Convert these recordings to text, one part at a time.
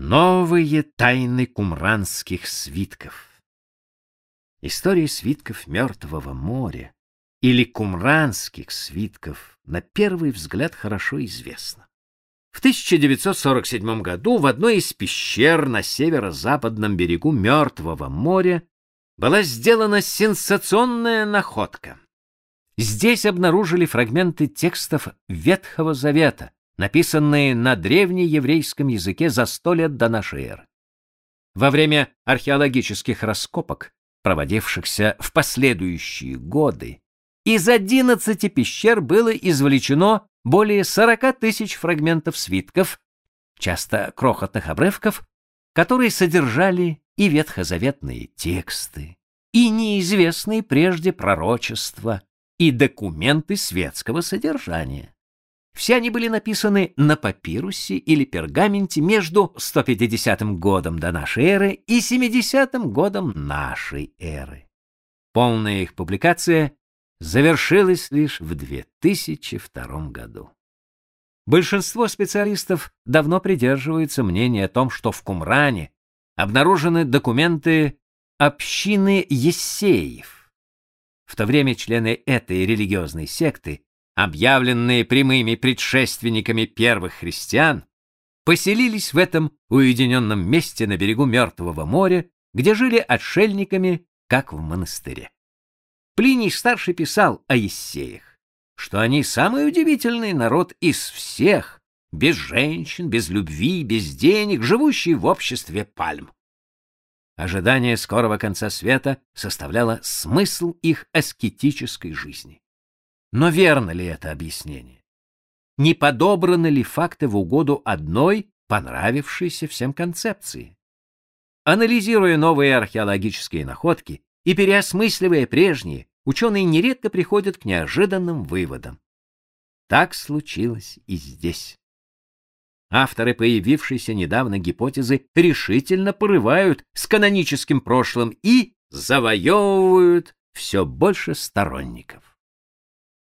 Новые тайны кумранских свитков. История свитков Мертвого моря или кумранских свитков на первый взгляд хорошо известна. В 1947 году в одной из пещер на северо-западном берегу Мертвого моря была сделана сенсационная находка. Здесь обнаружили фрагменты текстов Ветхого Завета, написанные на древнееврейском языке за сто лет до нашей эры. Во время археологических раскопок, проводившихся в последующие годы, из 11 пещер было извлечено более 40 тысяч фрагментов свитков, часто крохотных обрывков, которые содержали и ветхозаветные тексты, и неизвестные прежде пророчества, и документы светского содержания. Все они были написаны на папирусе или пергаменте между 150 годом до нашей эры и 70 годом нашей эры. Полная их публикация завершилась лишь в 2002 году. Большинство специалистов давно придерживаются мнения о том, что в Кумране обнаружены документы общины Ессеев. В то время члены этой религиозной секты объявленные прямыми предшественниками первых христиан, поселились в этом уединенном месте на берегу Мертвого моря, где жили отшельниками, как в монастыре. Плиний старший писал о Ессеях, что они самый удивительный народ из всех, без женщин, без любви, без денег, живущий в обществе пальм. Ожидание скорого конца света составляло смысл их аскетической жизни. Но верно ли это объяснение? Не подобраны ли факты в угоду одной понравившейся всем концепции? Анализируя новые археологические находки и переосмысливая прежние, ученые нередко приходят к неожиданным выводам. Так случилось и здесь. Авторы появившейся недавно гипотезы решительно порывают с каноническим прошлым и завоевывают все больше сторонников.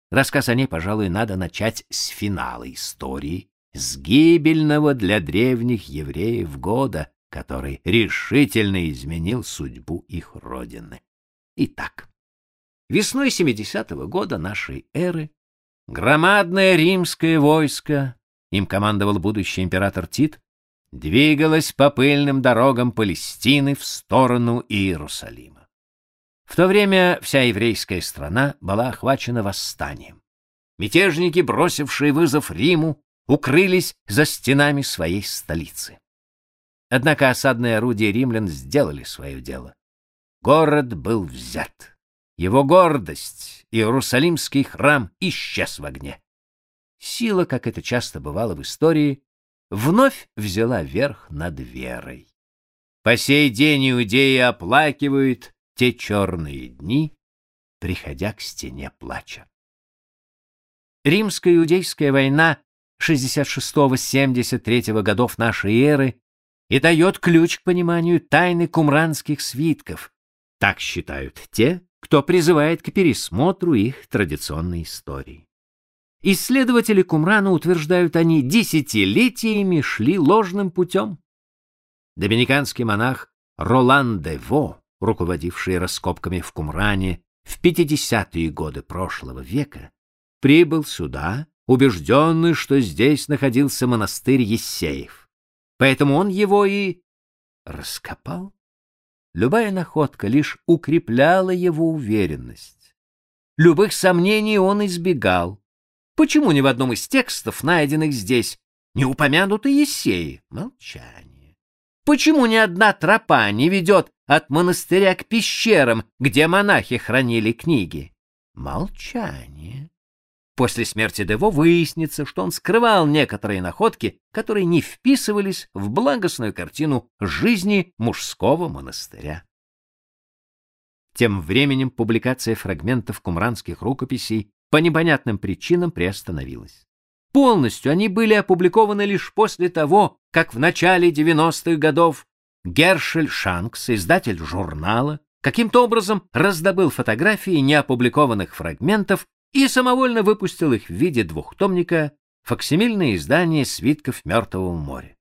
Рассказ о ней, пожалуй, надо начать с финала истории, с гибельного для древних евреев года, который решительно изменил судьбу их родины. Итак, весной 70-го года нашей эры громадное римское войско, им командовал будущий император Тит, двигалось по пыльным дорогам Палестины в сторону Иерусалима. В то время вся еврейская страна была охвачена восстанием. Мятежники, бросившие вызов Риму, укрылись за стенами своей столицы. Однако осадные орудия римлян сделали свое дело. Город был взят. Его гордость, Иерусалимский храм исчез в огне. Сила, как это часто бывало в истории, вновь взяла верх над верой. По сей день иудеи оплакивают те черные дни, приходя к стене плача. Римско-иудейская война 66-73 годов нашей эры и дает ключ к пониманию тайны кумранских свитков. Так считают те, кто призывает к пересмотру их традиционной истории. Исследователи Кумрана утверждают, они десятилетиями шли ложным путем. Доминиканский монах Ролан де Во руководивший раскопками в Кумране в 50-е годы прошлого века, прибыл сюда, убежденный, что здесь находился монастырь Ессеев. Поэтому он его и раскопал. Любая находка лишь укрепляла его уверенность. Любых сомнений он избегал. Почему ни в одном из текстов, найденных здесь, не упомянуты Ессеи? Молчание. Почему ни одна тропа не ведет от монастыря к пещерам, где монахи хранили книги. Молчание. После смерти Дево выяснится, что он скрывал некоторые находки, которые не вписывались в благостную картину жизни мужского монастыря. Тем временем публикация фрагментов кумранских рукописей по непонятным причинам приостановилась. Полностью они были опубликованы лишь после того, как в начале 90-х годов Гершель Шанкс, издатель журнала, каким-то образом раздобыл фотографии неопубликованных фрагментов и самовольно выпустил их в виде двухтомника факсимильное издание свитков Мертвого моря.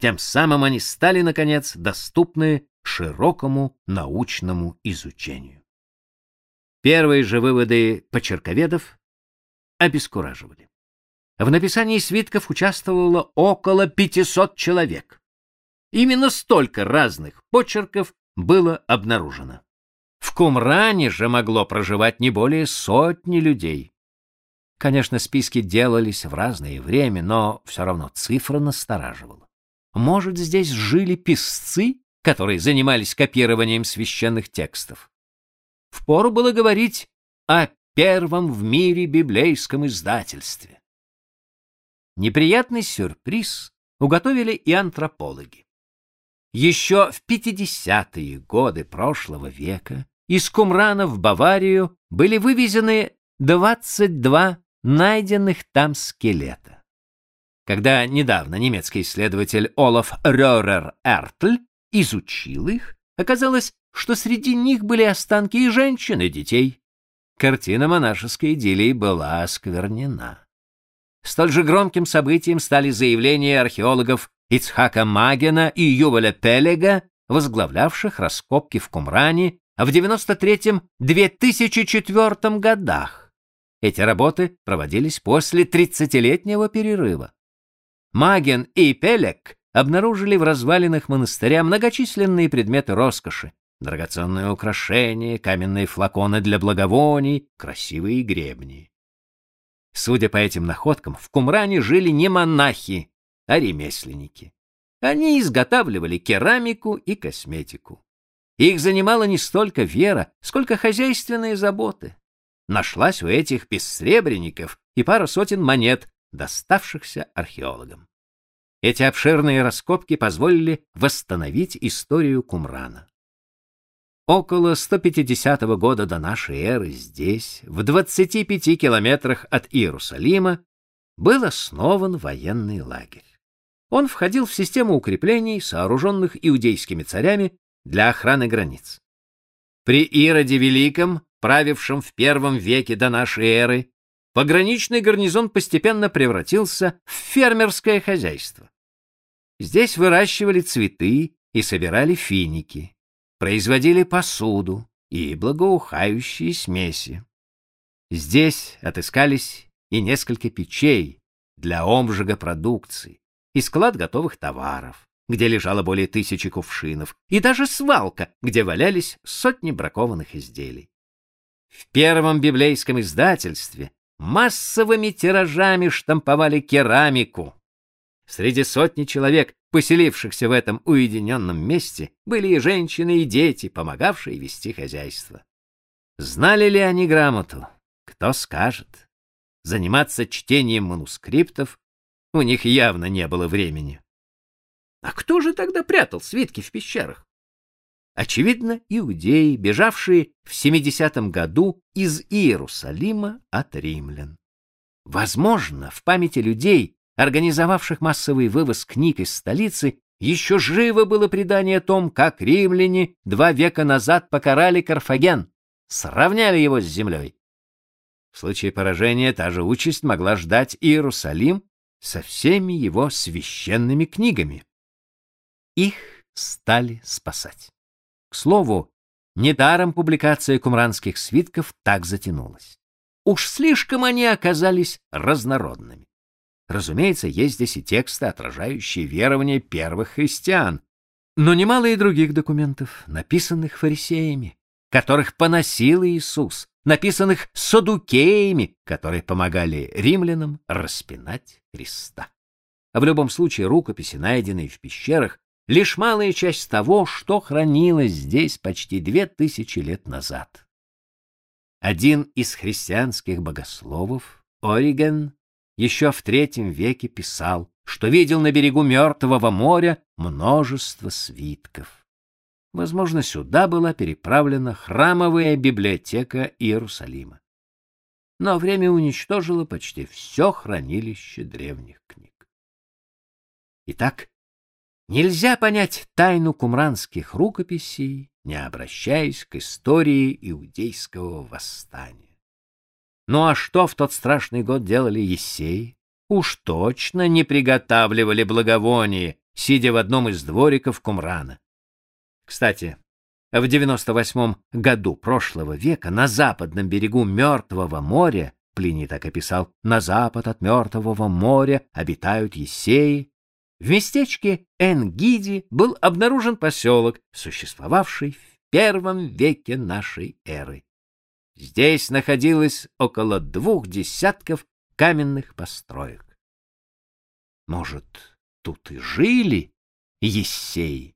Тем самым они стали, наконец, доступны широкому научному изучению. Первые же выводы почерковедов обескураживали. В написании свитков участвовало около 500 человек. Именно столько разных почерков было обнаружено. В Кумране же могло проживать не более сотни людей. Конечно, списки делались в разное время, но все равно цифра настораживала. Может, здесь жили писцы, которые занимались копированием священных текстов? Впору было говорить о первом в мире библейском издательстве. Неприятный сюрприз уготовили и антропологи. Еще в 50-е годы прошлого века из Кумрана в Баварию были вывезены 22 найденных там скелета. Когда недавно немецкий исследователь Олаф Рёрер Эртль изучил их, оказалось, что среди них были останки и женщин, и детей. Картина монашеской идиллии была осквернена. Столь же громким событием стали заявления археологов Ицхака Магена и Юваля Пелега, возглавлявших раскопки в Кумране в 93-2004 годах. Эти работы проводились после 30-летнего перерыва. Маген и Пелек обнаружили в развалинах монастыря многочисленные предметы роскоши, драгоценные украшения, каменные флаконы для благовоний, красивые гребни. Судя по этим находкам, в Кумране жили не монахи, а ремесленники. Они изготавливали керамику и косметику. Их занимала не столько вера, сколько хозяйственные заботы. Нашлась у этих бессребренников и пара сотен монет, доставшихся археологам. Эти обширные раскопки позволили восстановить историю Кумрана. Около 150 года до нашей эры здесь, в 25 километрах от Иерусалима, был основан военный лагерь. Он входил в систему укреплений, сооруженных иудейскими царями для охраны границ. При Ироде Великом, правившем в первом веке до нашей эры, пограничный гарнизон постепенно превратился в фермерское хозяйство. Здесь выращивали цветы и собирали финики производили посуду и благоухающие смеси. Здесь отыскались и несколько печей для омжига продукции, и склад готовых товаров, где лежало более тысячи кувшинов, и даже свалка, где валялись сотни бракованных изделий. В первом библейском издательстве массовыми тиражами штамповали керамику. Среди сотни человек поселившихся в этом уединенном месте, были и женщины, и дети, помогавшие вести хозяйство. Знали ли они грамоту? Кто скажет. Заниматься чтением манускриптов у них явно не было времени. А кто же тогда прятал свитки в пещерах? Очевидно, иудеи, бежавшие в 70-м году из Иерусалима от римлян. Возможно, в памяти людей организовавших массовый вывоз книг из столицы, еще живо было предание о том, как римляне два века назад покарали Карфаген, сравняли его с землей. В случае поражения та же участь могла ждать Иерусалим со всеми его священными книгами. Их стали спасать. К слову, недаром публикация кумранских свитков так затянулась. Уж слишком они оказались разнородными. Разумеется, есть здесь и тексты, отражающие верования первых христиан, но немало и других документов, написанных фарисеями, которых поносил Иисус, написанных садукеями, которые помогали римлянам распинать Христа. А в любом случае рукописи, найденные в пещерах, лишь малая часть того, что хранилось здесь почти две тысячи лет назад. Один из христианских богословов, Ориген, еще в третьем веке писал, что видел на берегу Мертвого моря множество свитков. Возможно, сюда была переправлена храмовая библиотека Иерусалима. Но время уничтожило почти все хранилище древних книг. Итак, нельзя понять тайну кумранских рукописей, не обращаясь к истории иудейского восстания. Ну а что в тот страшный год делали Есеи? Уж точно не приготавливали благовоние сидя в одном из двориков Кумрана. Кстати, в 98 году прошлого века на западном берегу Мертвого моря, Плиний так описал, на запад от Мертвого моря обитают Ессеи, в местечке Энгиди был обнаружен поселок, существовавший в первом веке нашей эры. Здесь находилось около двух десятков каменных построек. Может, тут и жили Ессеи?